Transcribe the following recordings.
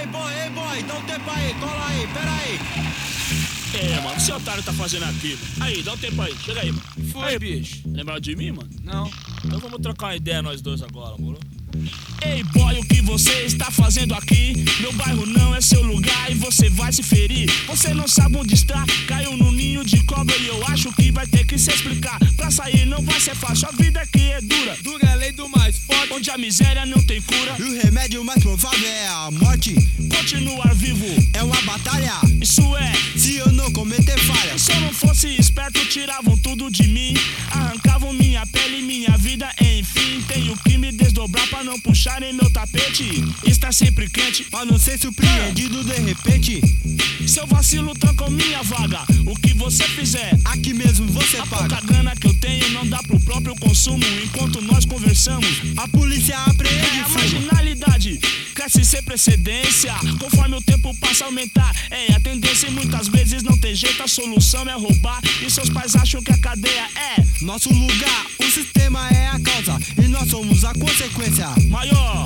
Ei, boy, ei, boy, dá um tempo aí, cola aí, pera aí. É, mano, o esse otário tá fazendo aqui? Aí, dá um tempo aí, chega aí, mano. Foi, bicho. Lembrou de mim, mano? Não. Então vamos trocar uma ideia nós dois agora, moro? Ei, boy, você está fazendo aqui? Meu bairro não é seu lugar e você vai se ferir. Você não sabe onde está, caiu no ninho de cobra e eu acho que vai ter que se explicar. Pra sair não vai ser fácil, a vida aqui é dura. Dura é a lei do mais forte. Onde a miséria não tem cura. E o remédio mais provável é a morte. Continuar vivo, É uma batalha. Não puxarem meu tapete. Está sempre crente, pra não ser surpreendido de repente. seu vacilo trancou minha vaga. O que você fizer, Aqui mesmo você a paga. pouca grana que eu tenho não dá pro próprio consumo. Enquanto nós conversamos, A polícia é apreende a fumo. marginalidade cresce sem precedência. Conforme o tempo passa a aumentar, é a tendência e muitas vezes não tem jeito. A solução é roubar. E seus pais acham que a cadeia é Nosso lugar, o sistema é a somos a consequência maior.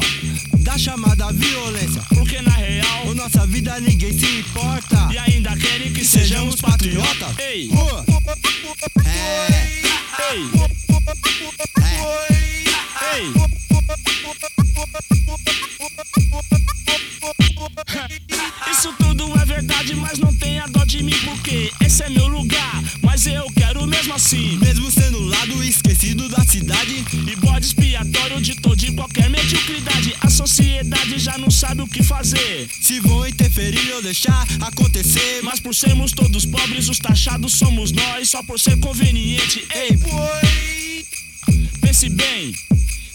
da chamada violência. Porque na real, Por nossa vida ninguém se importa. e ainda querem que sejamos patriotas. Ei, Rua. É, ei, é. ei. Isso lado esquecido da cidade, E bode expiatório de todo e qualquer mediocridade. A sociedade já não sabe o que fazer. se vão interferir ou deixar acontecer. Mas por sermos todos pobres, os taxados somos nós. Só por ser conveniente. Ei, pense bem.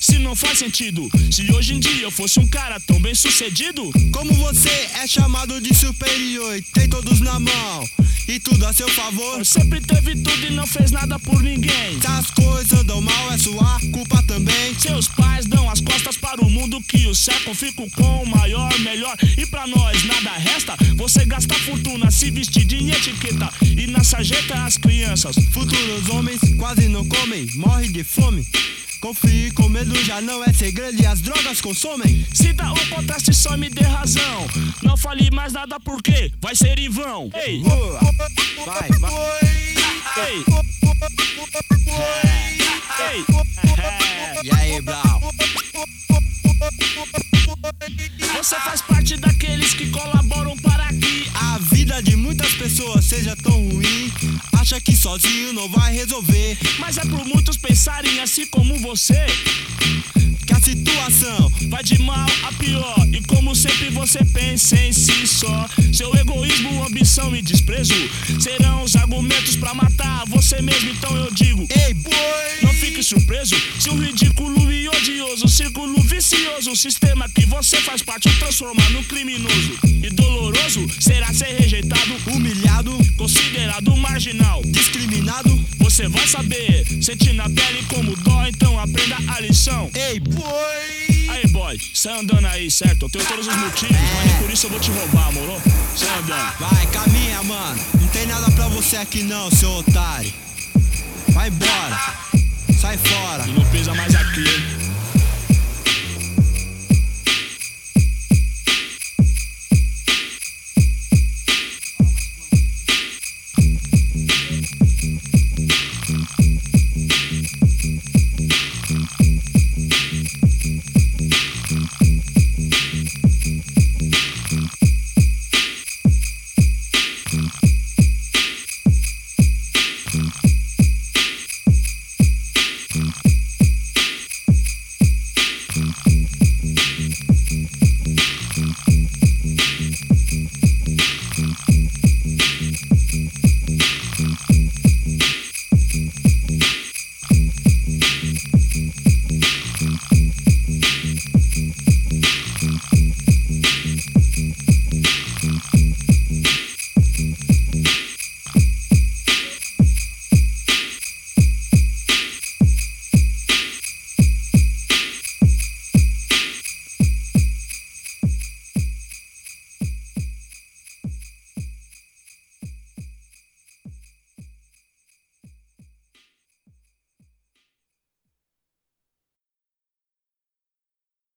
Se não faz sentido, se hoje em dia eu fosse um cara tão bem sucedido, Como você é chamado de superior e tem todos na mão e tudo a seu favor. sempre teve tudo e não fez nada por ninguém. Se as coisas andam mal, é sua culpa também. Seus pais dão as costas para o mundo que o cercam, fico com o maior, melhor. E pra nós nada resta. Você gasta fortuna, se vestir de etiqueta e na sarjeta as crianças. Futuros homens quase não comem, morrem de fome. Confie com medo já não é segredo e as drogas consomem. Se dá o contraste, só me dê razão. Não fale mais nada porque vai ser em vão. Ei, Rua. Vai, vai. ei, ei. E aí, Brau? Você faz parte daqueles que colaboram para que A vida de muitas pessoas seja tão ruim. Acha que sozinho não vai resolver. Mas é por muitos pensarem assim como você. Que a situação Vai de mal a pior. E como sempre você pensa em si só. Seu egoísmo, ambição e desprezo serão os argumentos pra matar você mesmo. Então eu digo: Ei, boy! não fique surpreso se o ridículo e odioso círculo vicioso, o sistema que você faz parte, o transformar no criminoso e doloroso será ser rejeitado, Humilhado, considerado marginal. discriminado. Você vai saber, sentir na pele como dó, Ei, boy! Aí, boy, sai andando aí, certo? Eu tenho todos os motivos, mas nem por isso eu vou te roubar, moro? Sai andando. Vai, caminha, mano. Não tem nada pra você aqui não, seu otário. Vai embora. Sai fora. E não